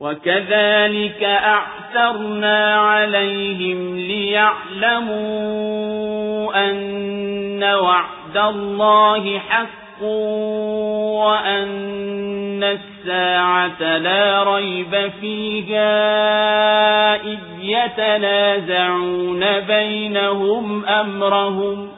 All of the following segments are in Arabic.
وكذلك أعثرنا عليهم ليعلموا أن وعد الله حق وأن الساعة لا ريب فيها إذ يتنازعون بينهم أمرهم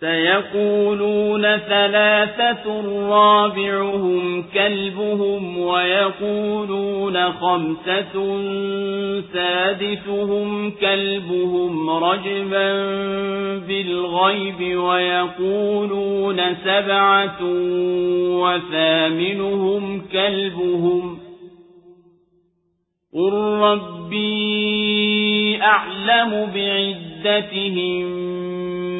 سيقولون ثلاثة رابعهم كلبهم ويقولون خمسة سادسهم كلبهم رجبا بالغيب ويقولون سبعة وثامنهم كلبهم قل ربي أعلم بعدتهم